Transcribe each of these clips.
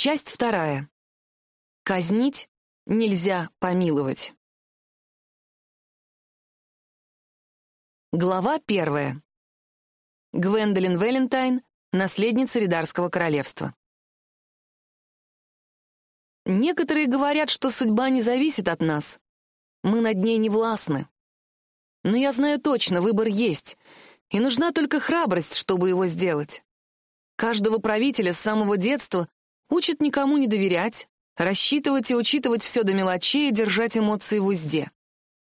Часть вторая. Казнить нельзя помиловать. Глава первая. Гвендолин Валентайн, наследница Ридарского королевства. Некоторые говорят, что судьба не зависит от нас. Мы над ней не властны. Но я знаю точно, выбор есть, и нужна только храбрость, чтобы его сделать. Каждого правителя с самого детства учат никому не доверять, рассчитывать и учитывать все до мелочей и держать эмоции в узде.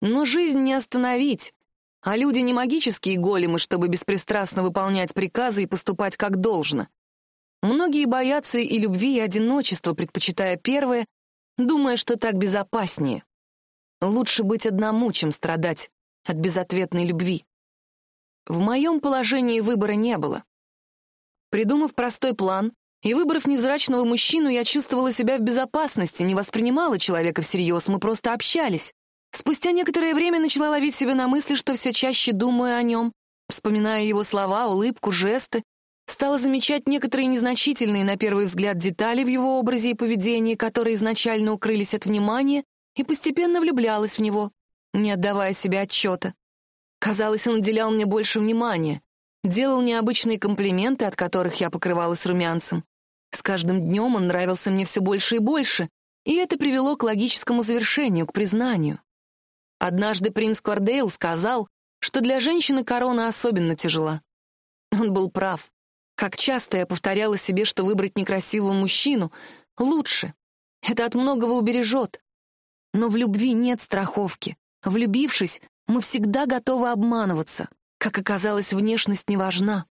Но жизнь не остановить, а люди не магические големы, чтобы беспристрастно выполнять приказы и поступать как должно. Многие боятся и любви, и одиночества, предпочитая первое, думая, что так безопаснее. Лучше быть одному, чем страдать от безответной любви. В моем положении выбора не было. Придумав простой план и выбрав невзрачного мужчину, я чувствовала себя в безопасности, не воспринимала человека всерьез, мы просто общались. Спустя некоторое время начала ловить себя на мысли, что все чаще думаю о нем, вспоминая его слова, улыбку, жесты, стала замечать некоторые незначительные на первый взгляд детали в его образе и поведении, которые изначально укрылись от внимания, и постепенно влюблялась в него, не отдавая себе отчета. Казалось, он уделял мне больше внимания, делал необычные комплименты, от которых я покрывалась румянцем. С каждым днем он нравился мне все больше и больше, и это привело к логическому завершению, к признанию. Однажды принц Кордейл сказал, что для женщины корона особенно тяжела. Он был прав. Как часто я повторяла себе, что выбрать некрасивого мужчину лучше. Это от многого убережет. Но в любви нет страховки. Влюбившись, мы всегда готовы обманываться. Как оказалось, внешность не важна.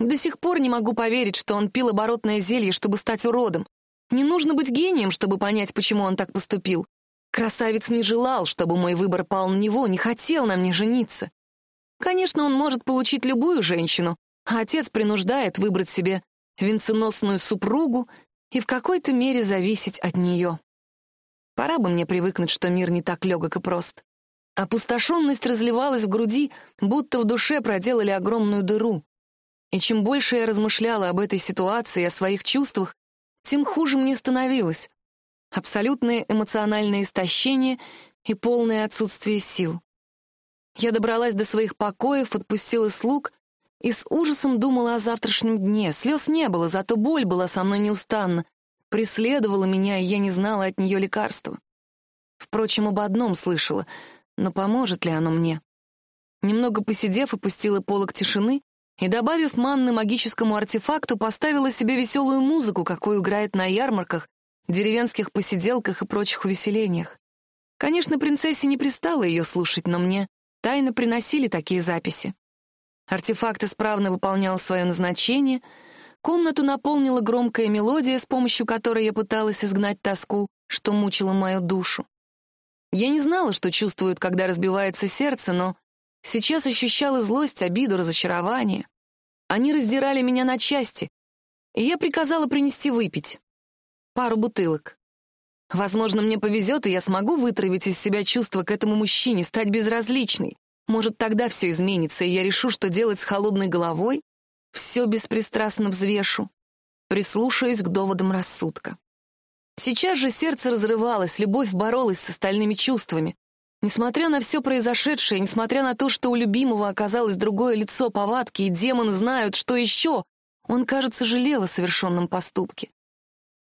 До сих пор не могу поверить, что он пил оборотное зелье, чтобы стать уродом. Не нужно быть гением, чтобы понять, почему он так поступил. Красавец не желал, чтобы мой выбор пал на него, не хотел на мне жениться. Конечно, он может получить любую женщину, а отец принуждает выбрать себе венценосную супругу и в какой-то мере зависеть от нее. Пора бы мне привыкнуть, что мир не так легок и прост. Опустошенность разливалась в груди, будто в душе проделали огромную дыру. И чем больше я размышляла об этой ситуации о своих чувствах, тем хуже мне становилось. Абсолютное эмоциональное истощение и полное отсутствие сил. Я добралась до своих покоев, отпустила слуг и с ужасом думала о завтрашнем дне. Слез не было, зато боль была со мной неустанно, преследовала меня, и я не знала от нее лекарства. Впрочем, об одном слышала, но поможет ли оно мне? Немного посидев, опустила полок тишины и, добавив манны магическому артефакту, поставила себе веселую музыку, какую играет на ярмарках, деревенских посиделках и прочих увеселениях. Конечно, принцессе не пристало ее слушать, но мне тайно приносили такие записи. Артефакт исправно выполнял свое назначение — Комнату наполнила громкая мелодия, с помощью которой я пыталась изгнать тоску, что мучила мою душу. Я не знала, что чувствуют, когда разбивается сердце, но сейчас ощущала злость, обиду, разочарование. Они раздирали меня на части, и я приказала принести выпить. Пару бутылок. Возможно, мне повезет, и я смогу вытравить из себя чувства к этому мужчине, стать безразличной. Может, тогда все изменится, и я решу, что делать с холодной головой, все беспристрастно взвешу, прислушаюсь к доводам рассудка. Сейчас же сердце разрывалось, любовь боролась с остальными чувствами. Несмотря на все произошедшее, несмотря на то, что у любимого оказалось другое лицо повадки, и демоны знают, что еще, он, кажется, жалел о совершенном поступке.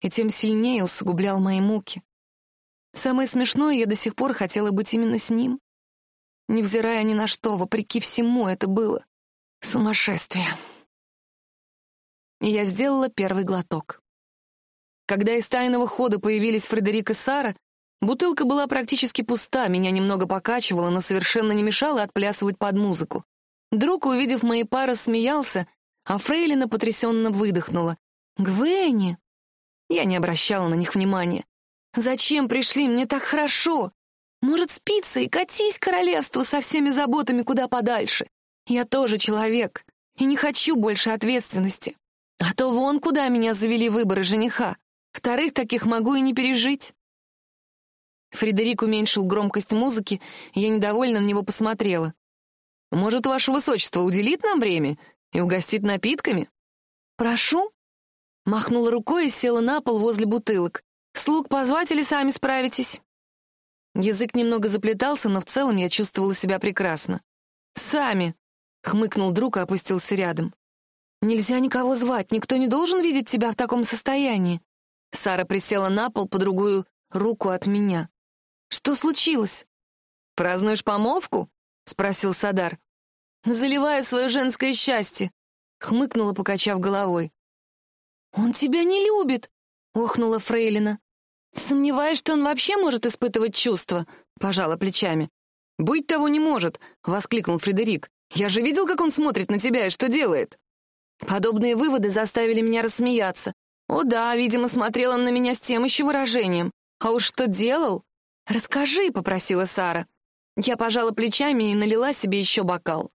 И тем сильнее усугублял мои муки. Самое смешное, я до сих пор хотела быть именно с ним. Невзирая ни на что, вопреки всему, это было сумасшествие и я сделала первый глоток. Когда из тайного хода появились Фредерик и Сара, бутылка была практически пуста, меня немного покачивало, но совершенно не мешало отплясывать под музыку. Друг, увидев мои пары, смеялся, а Фрейлина потрясенно выдохнула. «Гвенни!» Я не обращала на них внимания. «Зачем пришли? Мне так хорошо! Может, спиться и катись королевство со всеми заботами куда подальше? Я тоже человек и не хочу больше ответственности. А то вон куда меня завели выборы жениха. Вторых таких могу и не пережить. Фредерик уменьшил громкость музыки, я недовольно на него посмотрела. «Может, ваше высочество уделит нам время и угостит напитками?» «Прошу». Махнула рукой и села на пол возле бутылок. «Слуг позвать или сами справитесь?» Язык немного заплетался, но в целом я чувствовала себя прекрасно. «Сами!» — хмыкнул друг и опустился рядом. «Нельзя никого звать, никто не должен видеть тебя в таком состоянии». Сара присела на пол по другую руку от меня. «Что случилось?» «Празднуешь помолвку?» — спросил Садар. «Заливаю свое женское счастье», — хмыкнула, покачав головой. «Он тебя не любит», — охнула Фрейлина. «Сомневаюсь, что он вообще может испытывать чувства», — пожала плечами. «Быть того не может», — воскликнул Фредерик. «Я же видел, как он смотрит на тебя и что делает». Подобные выводы заставили меня рассмеяться. О да, видимо, смотрел он на меня с тем еще выражением. А уж что делал? «Расскажи», — попросила Сара. Я пожала плечами и налила себе еще бокал.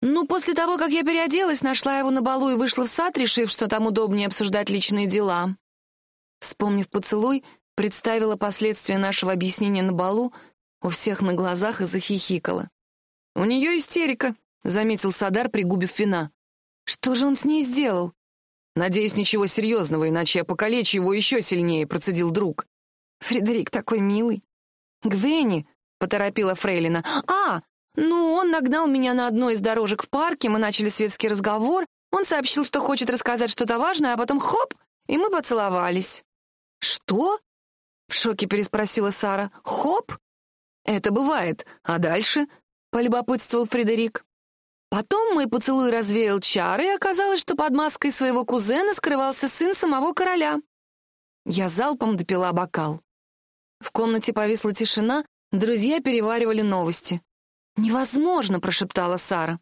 Ну, после того, как я переоделась, нашла его на балу и вышла в сад, решив, что там удобнее обсуждать личные дела. Вспомнив поцелуй, представила последствия нашего объяснения на балу у всех на глазах и захихикала. «У нее истерика», — заметил Садар, пригубив вина. «Что же он с ней сделал?» «Надеюсь, ничего серьезного, иначе я покалечу его еще сильнее», — процедил друг. «Фредерик такой милый». «Гвенни», — поторопила Фрейлина. «А, ну, он нагнал меня на одной из дорожек в парке, мы начали светский разговор, он сообщил, что хочет рассказать что-то важное, а потом хоп, и мы поцеловались». «Что?» — в шоке переспросила Сара. «Хоп?» «Это бывает. А дальше?» — полюбопытствовал Фредерик. Потом мой поцелуй развеял чары, и оказалось, что под маской своего кузена скрывался сын самого короля. Я залпом допила бокал. В комнате повисла тишина, друзья переваривали новости. «Невозможно!» — прошептала Сара.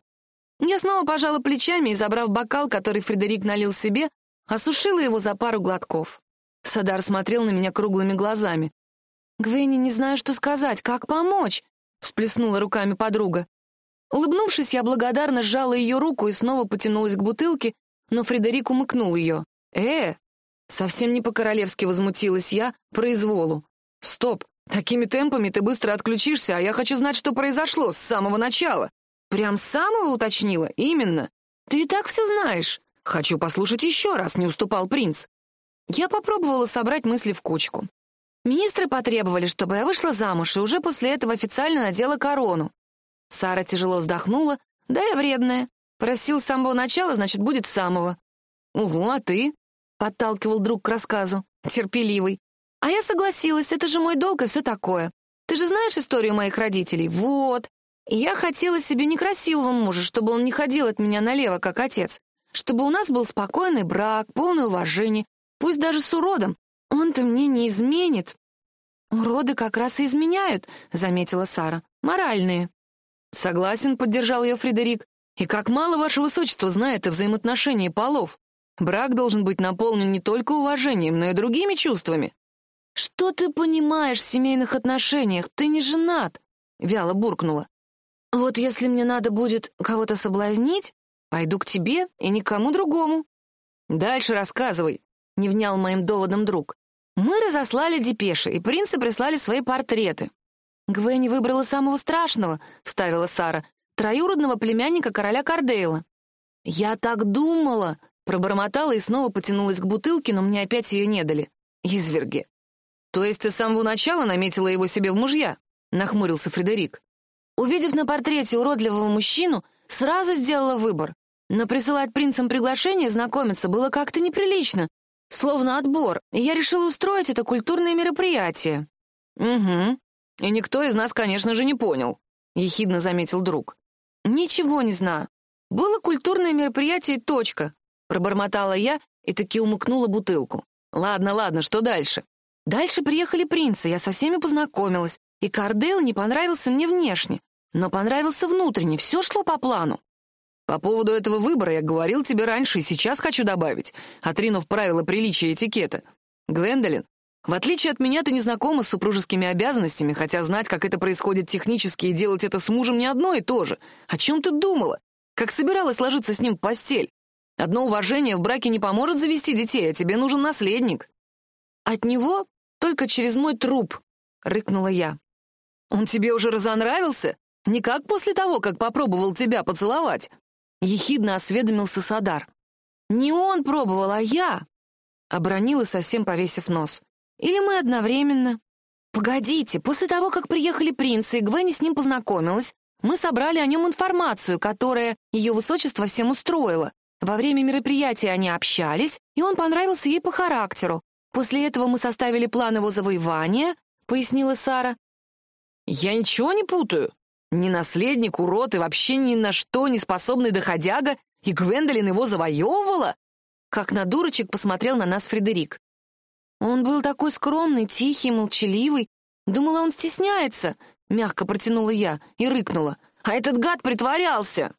Я снова пожала плечами и, забрав бокал, который Фредерик налил себе, осушила его за пару глотков. Садар смотрел на меня круглыми глазами. «Гвенни, не знаю, что сказать. Как помочь?» — всплеснула руками подруга. Улыбнувшись, я благодарно сжала ее руку и снова потянулась к бутылке, но Фредерик умыкнул ее. «Э!» Совсем не по-королевски возмутилась я произволу. «Стоп! Такими темпами ты быстро отключишься, а я хочу знать, что произошло с самого начала». «Прям с самого уточнила? Именно. Ты и так все знаешь. Хочу послушать еще раз», — не уступал принц. Я попробовала собрать мысли в кучку. Министры потребовали, чтобы я вышла замуж, и уже после этого официально надела корону. Сара тяжело вздохнула. «Да я вредная. Просил с самого начала, значит, будет с самого». «Угу, а ты?» — подталкивал друг к рассказу. Терпеливый. «А я согласилась, это же мой долг и все такое. Ты же знаешь историю моих родителей? Вот. И я хотела себе некрасивого мужа, чтобы он не ходил от меня налево, как отец. Чтобы у нас был спокойный брак, полное уважение, Пусть даже с уродом. Он-то мне не изменит. Уроды как раз и изменяют, заметила Сара. Моральные. Согласен, поддержал ее Фредерик. И как мало ваше высочество знает о взаимоотношении полов. Брак должен быть наполнен не только уважением, но и другими чувствами. «Что ты понимаешь в семейных отношениях? Ты не женат!» — вяло буркнула. «Вот если мне надо будет кого-то соблазнить, пойду к тебе и никому другому». «Дальше рассказывай», не внял моим доводом друг. Мы разослали депеши, и принцы прислали свои портреты. Гвенни выбрала самого страшного, вставила Сара, троюродного племянника короля Кардейла. Я так думала, пробормотала и снова потянулась к бутылке, но мне опять ее не дали. Изверги. То есть ты с самого начала наметила его себе в мужья? Нахмурился Фредерик. Увидев на портрете уродливого мужчину, сразу сделала выбор. Но присылать принцам приглашение знакомиться было как-то неприлично, Словно отбор, и я решила устроить это культурное мероприятие. Угу. И никто из нас, конечно же, не понял, ехидно заметил друг. Ничего не знаю. Было культурное мероприятие, точка. Пробормотала я и таки умыкнула бутылку. Ладно, ладно, что дальше? Дальше приехали принцы, я со всеми познакомилась, и Кардейл не понравился мне внешне, но понравился внутренне, все шло по плану. По поводу этого выбора я говорил тебе раньше и сейчас хочу добавить, отринув правила приличия и этикета. Гвендолин, в отличие от меня, ты не знакома с супружескими обязанностями, хотя знать, как это происходит технически и делать это с мужем не одно и то же. О чем ты думала? Как собиралась ложиться с ним в постель? Одно уважение в браке не поможет завести детей, а тебе нужен наследник. От него только через мой труп, — рыкнула я. Он тебе уже разонравился? Не как после того, как попробовал тебя поцеловать. Ехидно осведомился Садар. «Не он пробовал, а я!» Обронила, совсем повесив нос. «Или мы одновременно?» «Погодите, после того, как приехали принцы, и Гвенни с ним познакомилась, мы собрали о нем информацию, которая ее высочество всем устроило. Во время мероприятия они общались, и он понравился ей по характеру. После этого мы составили план его завоевания», — пояснила Сара. «Я ничего не путаю. Ни наследник, урод и вообще ни на что не способный доходяга, и Гвендолин его завоевывала?» Как на дурочек посмотрел на нас Фредерик. Он был такой скромный, тихий, молчаливый. Думала, он стесняется. Мягко протянула я и рыкнула. А этот гад притворялся.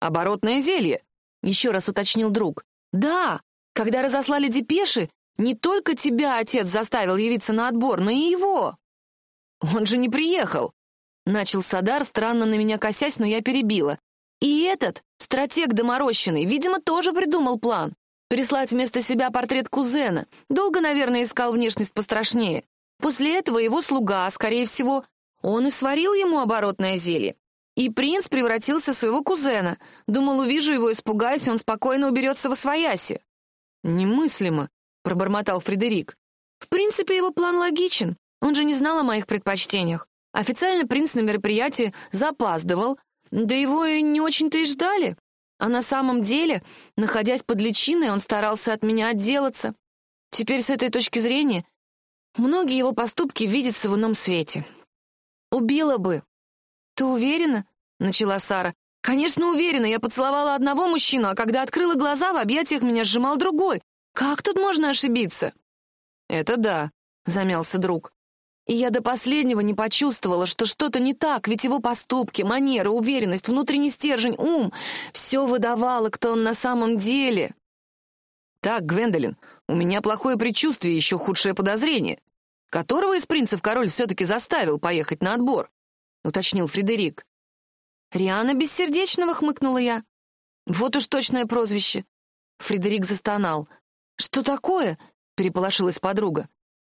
Оборотное зелье, еще раз уточнил друг. Да, когда разослали депеши, не только тебя отец заставил явиться на отбор, но и его. Он же не приехал. Начал Садар, странно на меня косясь, но я перебила. И этот, стратег доморощенный, видимо, тоже придумал план. Прислать вместо себя портрет кузена. Долго, наверное, искал внешность пострашнее. После этого его слуга, скорее всего, он и сварил ему оборотное зелье. И принц превратился в своего кузена. Думал, увижу его, испугаюсь, он спокойно уберется во свояси. «Немыслимо», — пробормотал Фредерик. «В принципе, его план логичен. Он же не знал о моих предпочтениях. Официально принц на мероприятии запаздывал, да его и не очень-то и ждали. А на самом деле, находясь под личиной, он старался от меня отделаться. Теперь с этой точки зрения многие его поступки видятся в ином свете. Убила бы. Ты уверена? Начала Сара. Конечно, уверена. Я поцеловала одного мужчину, а когда открыла глаза, в объятиях меня сжимал другой. Как тут можно ошибиться? Это да, замялся друг. И я до последнего не почувствовала, что что-то не так, ведь его поступки, манеры, уверенность, внутренний стержень, ум — все выдавало, кто он на самом деле. Так, Гвендолин, у меня плохое предчувствие и еще худшее подозрение. Которого из принцев король все-таки заставил поехать на отбор? — уточнил Фредерик. «Риана Бессердечного», — хмыкнула я. «Вот уж точное прозвище». Фредерик застонал. «Что такое?» — переполошилась подруга.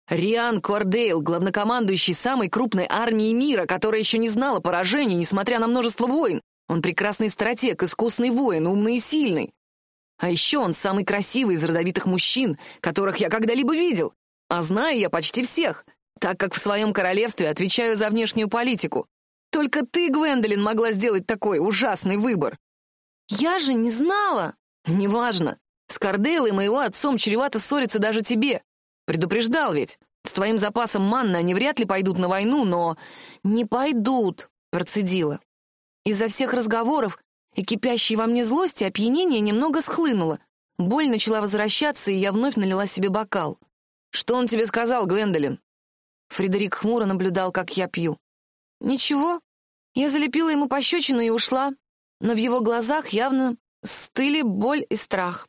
Риан Кордейл, главнокомандующий самой крупной армии мира, которая еще не знала поражений, несмотря на множество войн. Он прекрасный стратег, искусный воин, умный и сильный. А еще он самый красивый из родовитых мужчин, которых я когда-либо видел. А знаю я почти всех, так как в своем королевстве отвечаю за внешнюю политику. Только ты, Гвендолин, могла сделать такой ужасный выбор. Я же не знала. Неважно. С Кордейлом и его отцом чревато ссориться даже тебе. Предупреждал ведь. С твоим запасом манны они вряд ли пойдут на войну, но... Не пойдут, процедила. Из-за всех разговоров и кипящей во мне злости опьянение немного схлынуло. Боль начала возвращаться, и я вновь налила себе бокал. «Что он тебе сказал, Гвендолин?» Фредерик хмуро наблюдал, как я пью. «Ничего. Я залепила ему пощечину и ушла, но в его глазах явно стыли боль и страх».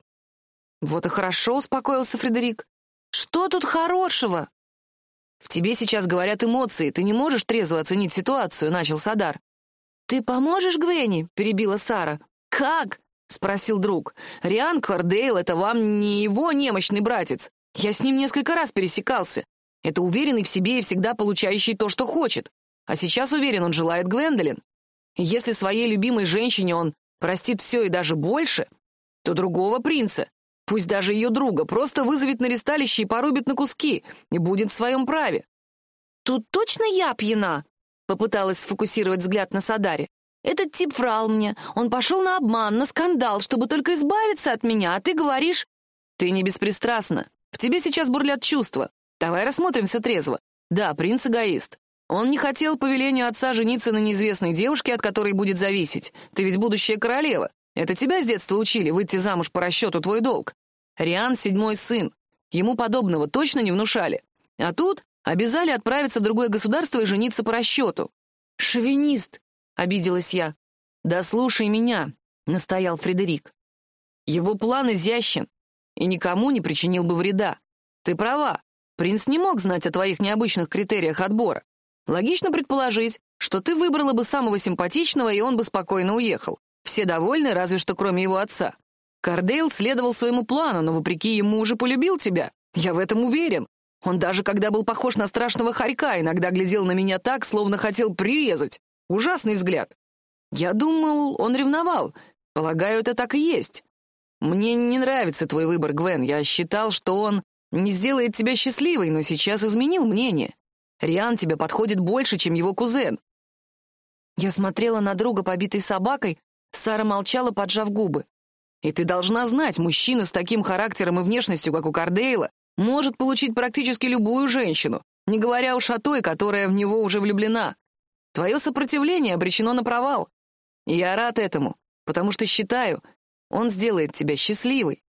«Вот и хорошо», — успокоился Фредерик. Что тут хорошего? В тебе сейчас говорят эмоции, ты не можешь трезво оценить ситуацию, начал Садар. Ты поможешь Гвенни? перебила Сара. Как? спросил друг. Риан Квардейл — это вам не его немощный братец. Я с ним несколько раз пересекался. Это уверенный в себе и всегда получающий то, что хочет. А сейчас уверен, он желает Гвендолин. Если своей любимой женщине он простит все и даже больше, то другого принца пусть даже ее друга, просто вызовет на ресталище и порубит на куски, и будет в своем праве. «Тут точно я пьяна?» — попыталась сфокусировать взгляд на Садаре. «Этот тип врал мне, он пошел на обман, на скандал, чтобы только избавиться от меня, а ты говоришь...» «Ты не беспристрастна. В тебе сейчас бурлят чувства. Давай рассмотрим все трезво. Да, принц эгоист. Он не хотел по велению отца жениться на неизвестной девушке, от которой будет зависеть. Ты ведь будущая королева. Это тебя с детства учили выйти замуж по расчету твой долг. Риан — седьмой сын. Ему подобного точно не внушали. А тут обязали отправиться в другое государство и жениться по расчету. «Шовинист!» — обиделась я. «Да слушай меня», — настоял Фредерик. «Его план изящен и никому не причинил бы вреда. Ты права, принц не мог знать о твоих необычных критериях отбора. Логично предположить, что ты выбрала бы самого симпатичного, и он бы спокойно уехал. Все довольны, разве что кроме его отца. Кардейл следовал своему плану, но вопреки ему уже полюбил тебя. Я в этом уверен. Он даже когда был похож на страшного хорька, иногда глядел на меня так, словно хотел прирезать. Ужасный взгляд. Я думал, он ревновал. Полагаю, это так и есть. Мне не нравится твой выбор, Гвен. Я считал, что он не сделает тебя счастливой, но сейчас изменил мнение. Риан тебе подходит больше, чем его кузен. Я смотрела на друга, побитой собакой, Сара молчала, поджав губы. И ты должна знать, мужчина с таким характером и внешностью, как у Кардейла, может получить практически любую женщину, не говоря уж о той, которая в него уже влюблена. Твое сопротивление обречено на провал. И я рад этому, потому что считаю, он сделает тебя счастливой.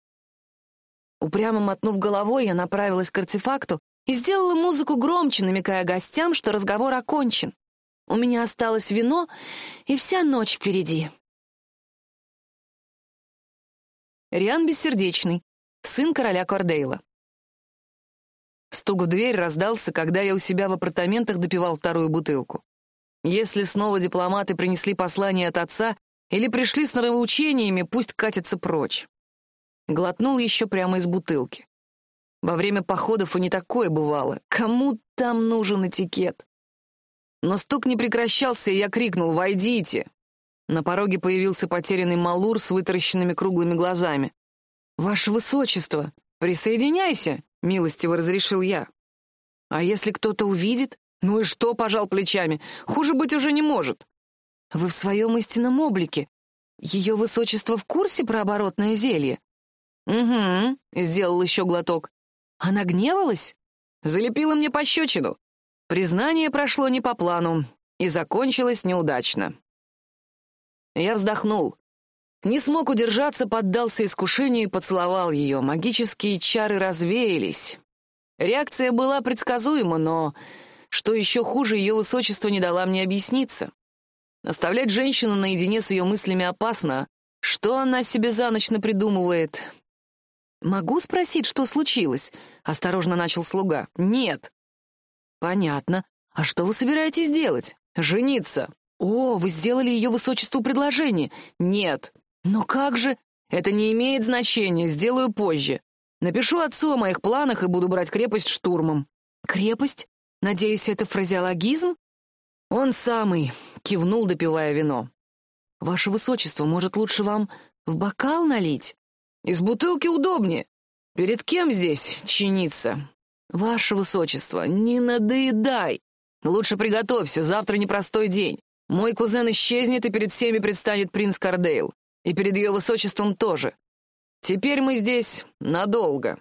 Упрямо мотнув головой, я направилась к артефакту и сделала музыку громче, намекая гостям, что разговор окончен. У меня осталось вино, и вся ночь впереди. Риан Бессердечный, сын короля Кордейла. Стук в дверь раздался, когда я у себя в апартаментах допивал вторую бутылку. Если снова дипломаты принесли послание от отца или пришли с нравоучениями, пусть катятся прочь. Глотнул еще прямо из бутылки. Во время походов и не такое бывало. Кому там нужен этикет? Но стук не прекращался, и я крикнул «Войдите!». На пороге появился потерянный Малур с вытаращенными круглыми глазами. «Ваше высочество, присоединяйся!» — милостиво разрешил я. «А если кто-то увидит? Ну и что?» — пожал плечами. «Хуже быть уже не может». «Вы в своем истинном облике. Ее высочество в курсе про оборотное зелье?» «Угу», — сделал еще глоток. «Она гневалась?» «Залепила мне пощечину. Признание прошло не по плану и закончилось неудачно». Я вздохнул. Не смог удержаться, поддался искушению и поцеловал ее. Магические чары развеялись. Реакция была предсказуема, но, что еще хуже, ее высочество не дала мне объясниться. Оставлять женщину наедине с ее мыслями опасно. Что она себе за ночь напридумывает? «Могу спросить, что случилось?» — осторожно начал слуга. «Нет». «Понятно. А что вы собираетесь делать? Жениться?» «О, вы сделали ее высочеству предложение?» «Нет». «Но как же?» «Это не имеет значения, сделаю позже. Напишу отцу о моих планах и буду брать крепость штурмом». «Крепость? Надеюсь, это фразеологизм?» «Он самый», — кивнул, допивая вино. «Ваше высочество, может, лучше вам в бокал налить?» «Из бутылки удобнее. Перед кем здесь чиниться?» «Ваше высочество, не надоедай. Лучше приготовься, завтра непростой день. Мой кузен исчезнет, и перед всеми предстанет принц Кардейл. И перед ее высочеством тоже. Теперь мы здесь надолго.